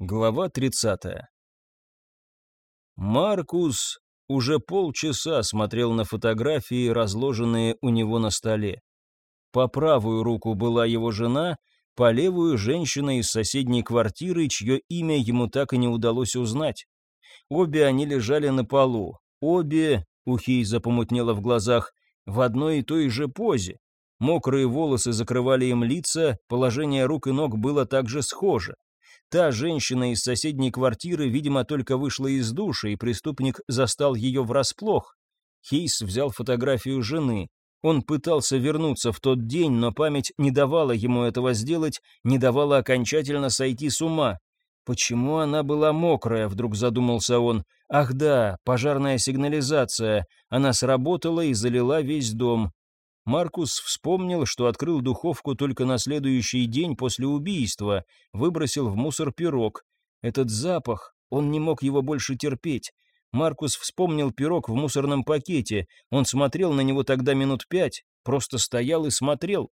Глава 30. Маркус уже полчаса смотрел на фотографии, разложенные у него на столе. По правую руку была его жена, по левую — женщина из соседней квартиры, чье имя ему так и не удалось узнать. Обе они лежали на полу. Обе, у Хейза в глазах, в одной и той же позе. Мокрые волосы закрывали им лица, положение рук и ног было также схоже. Та женщина из соседней квартиры, видимо, только вышла из душа, и преступник застал ее врасплох. Хейс взял фотографию жены. Он пытался вернуться в тот день, но память не давала ему этого сделать, не давала окончательно сойти с ума. Почему она была мокрая, вдруг задумался он. Ах да, пожарная сигнализация. Она сработала и залила весь дом. Маркус вспомнил, что открыл духовку только на следующий день после убийства, выбросил в мусор пирог. Этот запах, он не мог его больше терпеть. Маркус вспомнил пирог в мусорном пакете. Он смотрел на него тогда минут пять, просто стоял и смотрел.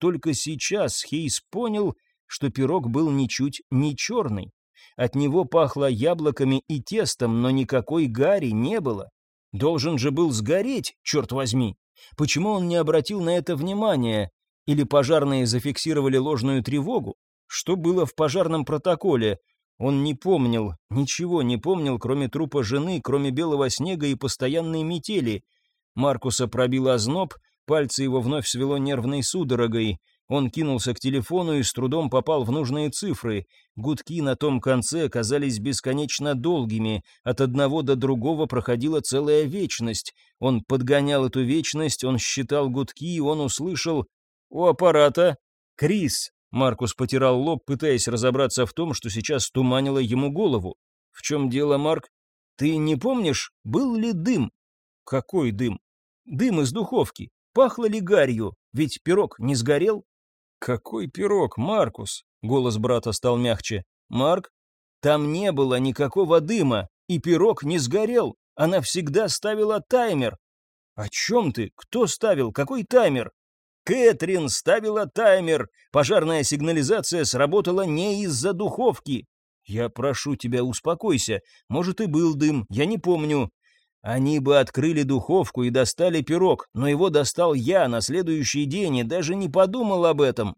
Только сейчас Хейс понял, что пирог был ничуть не черный. От него пахло яблоками и тестом, но никакой гари не было. Должен же был сгореть, черт возьми. Почему он не обратил на это внимания? Или пожарные зафиксировали ложную тревогу? Что было в пожарном протоколе? Он не помнил, ничего не помнил, кроме трупа жены, кроме белого снега и постоянной метели. Маркуса пробил озноб, пальцы его вновь свело нервной судорогой. Он кинулся к телефону и с трудом попал в нужные цифры. Гудки на том конце казались бесконечно долгими, от одного до другого проходила целая вечность. Он подгонял эту вечность, он считал гудки, он услышал «У аппарата!» «Крис!» Маркус потирал лоб, пытаясь разобраться в том, что сейчас туманило ему голову. «В чем дело, Марк? Ты не помнишь, был ли дым?» «Какой дым?» «Дым из духовки. Пахло ли гарью? Ведь пирог не сгорел?» «Какой пирог, Маркус?» — голос брата стал мягче. «Марк, там не было никакого дыма, и пирог не сгорел. Она всегда ставила таймер». «О чем ты? Кто ставил? Какой таймер?» «Кэтрин ставила таймер. Пожарная сигнализация сработала не из-за духовки». «Я прошу тебя, успокойся. Может, и был дым, я не помню. Они бы открыли духовку и достали пирог, но его достал я на следующий день и даже не подумал об этом.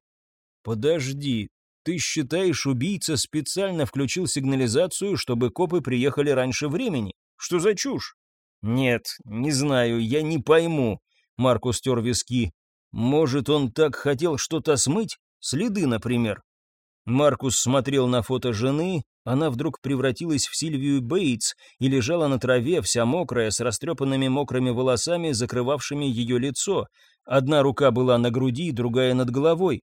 Подожди, ты считаешь, убийца специально включил сигнализацию, чтобы копы приехали раньше времени? Что за чушь? Нет, не знаю, я не пойму. Маркус тер виски. Может, он так хотел что-то смыть? Следы, например. Маркус смотрел на фото жены, она вдруг превратилась в Сильвию Бейтс и лежала на траве, вся мокрая, с растрепанными мокрыми волосами, закрывавшими ее лицо. Одна рука была на груди, другая над головой.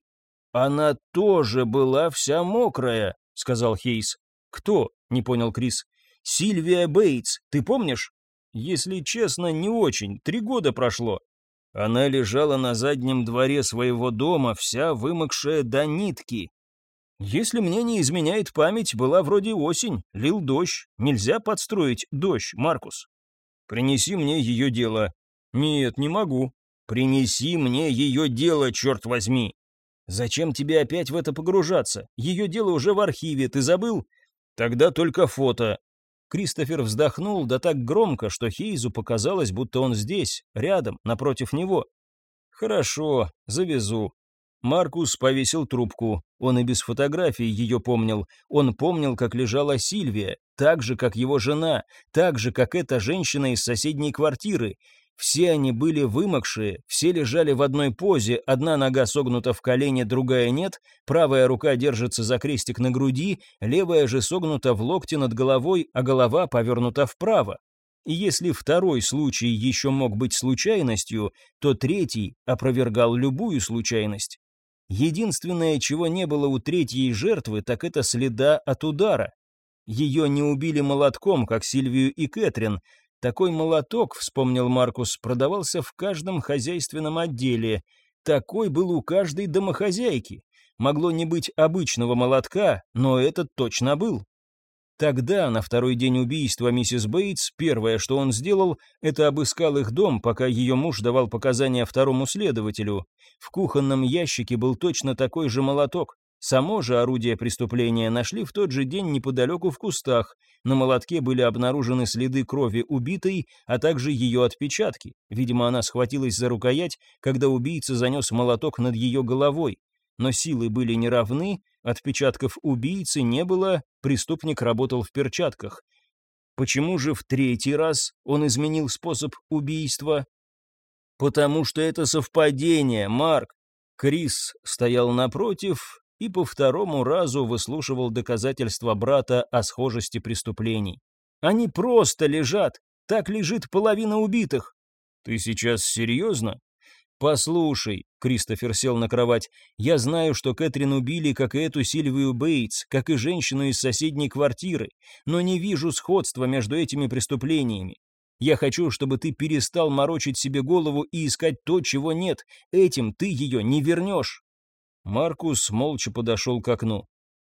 «Она тоже была вся мокрая», — сказал Хейс. «Кто?» — не понял Крис. «Сильвия Бейтс, ты помнишь?» «Если честно, не очень. Три года прошло». Она лежала на заднем дворе своего дома, вся вымокшая до нитки. Если мне не изменяет память, была вроде осень, лил дождь. Нельзя подстроить дождь, Маркус. Принеси мне ее дело. Нет, не могу. Принеси мне ее дело, черт возьми. Зачем тебе опять в это погружаться? Ее дело уже в архиве, ты забыл? Тогда только фото. Кристофер вздохнул, да так громко, что Хейзу показалось, будто он здесь, рядом, напротив него. Хорошо, завезу. Маркус повесил трубку. Он и без фотографии ее помнил. Он помнил, как лежала Сильвия, так же, как его жена, так же, как эта женщина из соседней квартиры. Все они были вымокшие, все лежали в одной позе, одна нога согнута в колене, другая нет, правая рука держится за крестик на груди, левая же согнута в локте над головой, а голова повернута вправо. И если второй случай еще мог быть случайностью, то третий опровергал любую случайность. Единственное, чего не было у третьей жертвы, так это следа от удара. Ее не убили молотком, как Сильвию и Кэтрин. Такой молоток, вспомнил Маркус, продавался в каждом хозяйственном отделе. Такой был у каждой домохозяйки. Могло не быть обычного молотка, но этот точно был. Тогда, на второй день убийства миссис Бейтс, первое, что он сделал, это обыскал их дом, пока ее муж давал показания второму следователю. В кухонном ящике был точно такой же молоток. Само же орудие преступления нашли в тот же день неподалеку в кустах. На молотке были обнаружены следы крови убитой, а также ее отпечатки. Видимо, она схватилась за рукоять, когда убийца занес молоток над ее головой. Но силы были неравны, отпечатков убийцы не было, преступник работал в перчатках. Почему же в третий раз он изменил способ убийства? Потому что это совпадение, Марк. Крис стоял напротив и по второму разу выслушивал доказательства брата о схожести преступлений. Они просто лежат, так лежит половина убитых. Ты сейчас серьезно? «Послушай», — Кристофер сел на кровать, — «я знаю, что Кэтрин убили, как и эту Сильвию Бейтс, как и женщину из соседней квартиры, но не вижу сходства между этими преступлениями. Я хочу, чтобы ты перестал морочить себе голову и искать то, чего нет. Этим ты ее не вернешь». Маркус молча подошел к окну.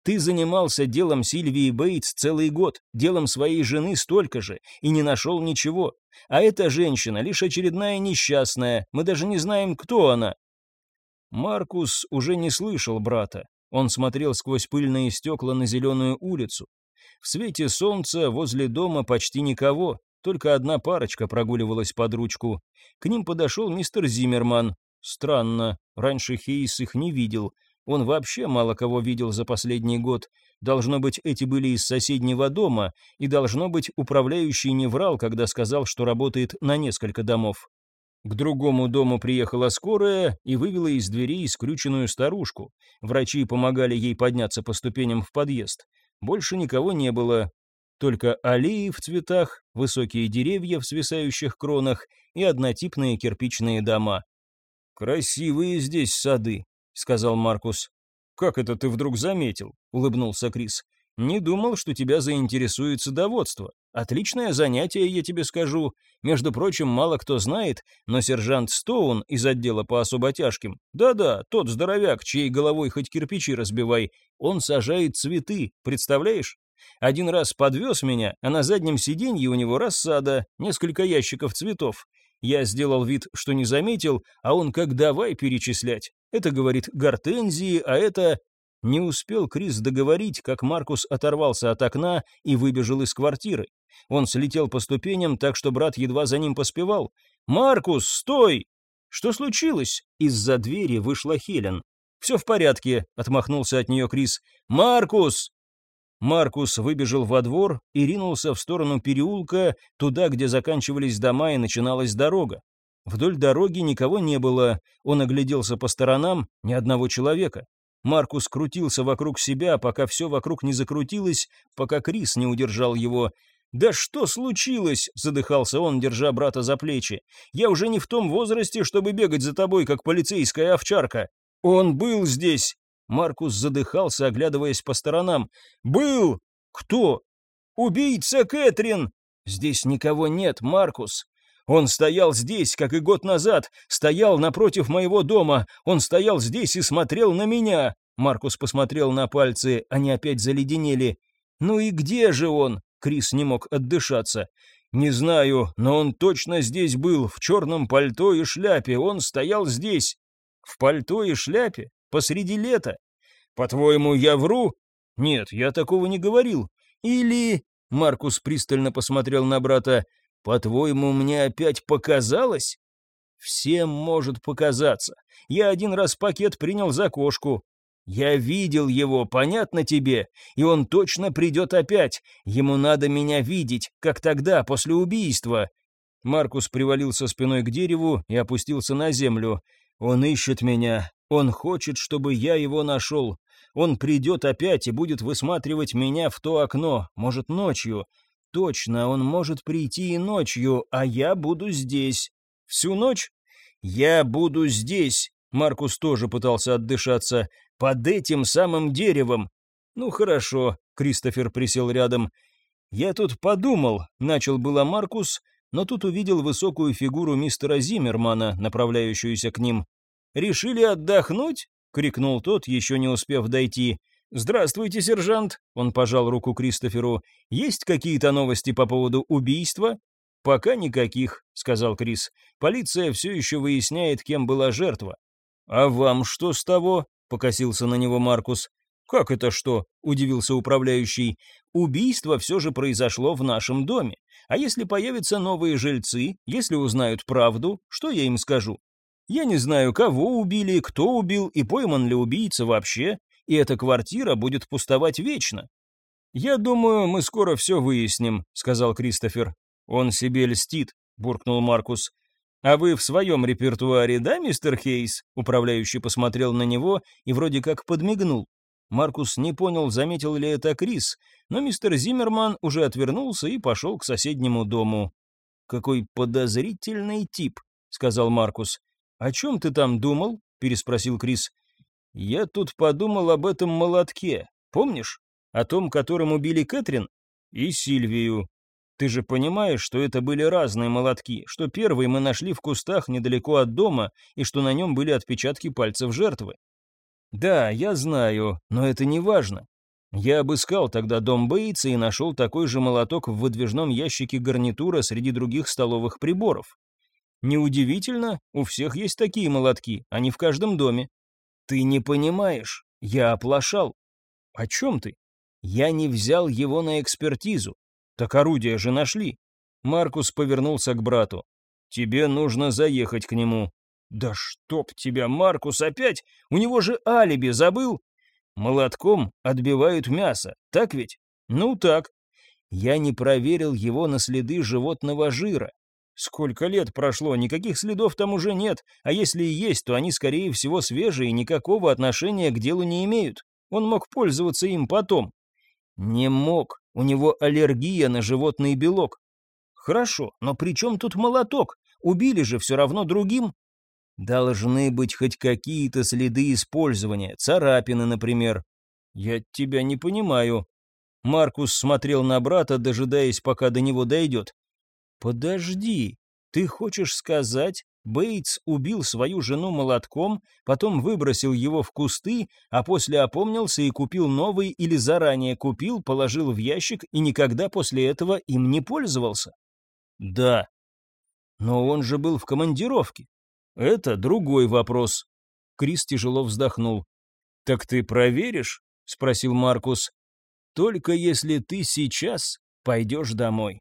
«Ты занимался делом Сильвии Бейтс целый год, делом своей жены столько же, и не нашел ничего. А эта женщина лишь очередная несчастная, мы даже не знаем, кто она». Маркус уже не слышал брата. Он смотрел сквозь пыльные стекла на зеленую улицу. В свете солнца возле дома почти никого, только одна парочка прогуливалась под ручку. К ним подошел мистер Зиммерман. Странно, раньше Хейс их не видел. Он вообще мало кого видел за последний год. Должно быть, эти были из соседнего дома, и должно быть, управляющий не врал, когда сказал, что работает на несколько домов. К другому дому приехала скорая и вывела из дверей скрюченную старушку. Врачи помогали ей подняться по ступеням в подъезд. Больше никого не было. Только аллеи в цветах, высокие деревья в свисающих кронах и однотипные кирпичные дома. «Красивые здесь сады», — сказал Маркус. «Как это ты вдруг заметил?» — улыбнулся Крис. «Не думал, что тебя заинтересует садоводство. Отличное занятие, я тебе скажу. Между прочим, мало кто знает, но сержант Стоун из отдела по особо тяжким, да-да, тот здоровяк, чьей головой хоть кирпичи разбивай, он сажает цветы, представляешь? Один раз подвез меня, а на заднем сиденье у него рассада, несколько ящиков цветов. Я сделал вид, что не заметил, а он как давай перечислять. Это, говорит, гортензии, а это... Не успел Крис договорить, как Маркус оторвался от окна и выбежал из квартиры. Он слетел по ступеням, так что брат едва за ним поспевал. «Маркус, стой!» «Что случилось?» Из-за двери вышла Хелен. «Все в порядке», — отмахнулся от нее Крис. «Маркус!» Маркус выбежал во двор и ринулся в сторону переулка, туда, где заканчивались дома и начиналась дорога. Вдоль дороги никого не было, он огляделся по сторонам, ни одного человека. Маркус крутился вокруг себя, пока все вокруг не закрутилось, пока Крис не удержал его. «Да что случилось?» — задыхался он, держа брата за плечи. «Я уже не в том возрасте, чтобы бегать за тобой, как полицейская овчарка. Он был здесь, Маркус задыхался, оглядываясь по сторонам. «Был! Кто? Убийца Кэтрин! Здесь никого нет, Маркус. Он стоял здесь, как и год назад, стоял напротив моего дома. Он стоял здесь и смотрел на меня». Маркус посмотрел на пальцы, они опять заледенели. «Ну и где же он?» Крис не мог отдышаться. «Не знаю, но он точно здесь был, в черном пальто и шляпе. Он стоял здесь». «В пальто и шляпе? Посреди лета? По-твоему, я вру? Нет, я такого не говорил. Или... Маркус пристально посмотрел на брата. По-твоему, мне опять показалось? Всем может показаться. Я один раз пакет принял за кошку. Я видел его, понятно тебе? И он точно придет опять. Ему надо меня видеть, как тогда, после убийства. Маркус привалился спиной к дереву и опустился на землю. Он ищет меня, он хочет, чтобы я его нашел. Он придет опять и будет высматривать меня в то окно, может, ночью. Точно, он может прийти и ночью, а я буду здесь. Всю ночь? Я буду здесь. Маркус тоже пытался отдышаться. Под этим самым деревом. Ну хорошо, Кристофер присел рядом. Я тут подумал, начал было Маркус, но тут увидел высокую фигуру мистера Зиммермана, направляющуюся к ним. «Решили отдохнуть?» — крикнул тот, еще не успев дойти. «Здравствуйте, сержант!» — он пожал руку Кристоферу. «Есть какие-то новости по поводу убийства?» «Пока никаких», — сказал Крис. «Полиция все еще выясняет, кем была жертва». «А вам что с того?» — покосился на него Маркус. «Как это что?» — удивился управляющий. «Убийство все же произошло в нашем доме. А если появятся новые жильцы, если узнают правду, что я им скажу? Я не знаю, кого убили, кто убил и пойман ли убийца вообще, и эта квартира будет пустовать вечно. «Я думаю, мы скоро все выясним», — сказал Кристофер. «Он себе льстит», — буркнул Маркус. «А вы в своем репертуаре, да, мистер Хейс?» Управляющий посмотрел на него и вроде как подмигнул. Маркус не понял, заметил ли это Крис, но мистер Зиммерман уже отвернулся и пошел к соседнему дому. «Какой подозрительный тип», — сказал Маркус. «О чем ты там думал?» — переспросил Крис. «Я тут подумал об этом молотке, помнишь? О том, которым убили Кэтрин? И Сильвию. Ты же понимаешь, что это были разные молотки, что первый мы нашли в кустах недалеко от дома, и что на нем были отпечатки пальцев жертвы. Да, я знаю, но это не важно. Я обыскал тогда дом Бейтса и нашел такой же молоток в выдвижном ящике гарнитура среди других столовых приборов. Неудивительно, у всех есть такие молотки, они в каждом доме. Ты не понимаешь, я оплошал. О чем ты? Я не взял его на экспертизу. Так орудия же нашли. Маркус повернулся к брату. Тебе нужно заехать к нему. Да чтоб тебя, Маркус, опять! У него же алиби, забыл? Молотком отбивают мясо, так ведь? Ну так. Я не проверил его на следы животного жира. Сколько лет прошло, никаких следов там уже нет, а если и есть, то они, скорее всего, свежие и никакого отношения к делу не имеют. Он мог пользоваться им потом. Не мог, у него аллергия на животный белок. Хорошо, но при чем тут молоток? Убили же все равно другим. Должны быть хоть какие-то следы использования, царапины, например. Я тебя не понимаю. Маркус смотрел на брата, дожидаясь, пока до него дойдет. «Подожди, ты хочешь сказать, Бейтс убил свою жену молотком, потом выбросил его в кусты, а после опомнился и купил новый или заранее купил, положил в ящик и никогда после этого им не пользовался?» «Да». «Но он же был в командировке». «Это другой вопрос». Крис тяжело вздохнул. «Так ты проверишь?» — спросил Маркус. «Только если ты сейчас пойдешь домой».